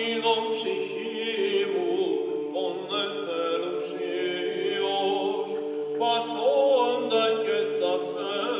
είδον ψυχή μου, ον εθελουσίως, παθώντα και τα φέντα,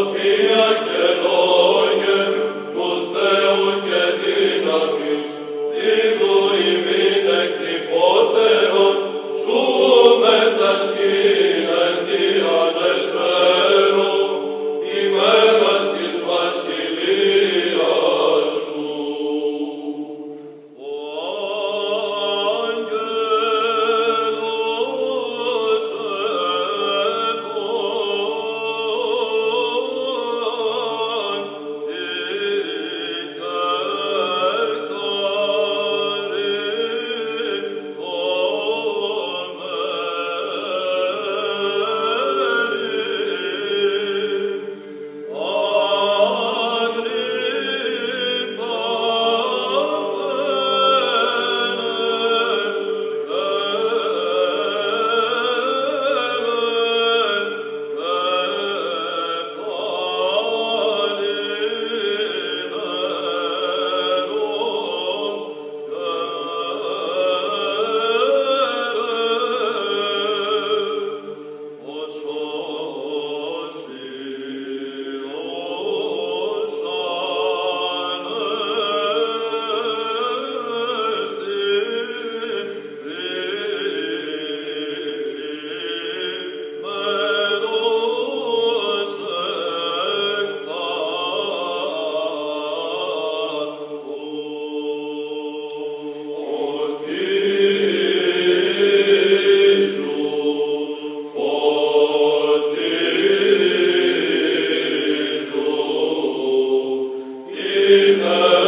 Sophia Amen.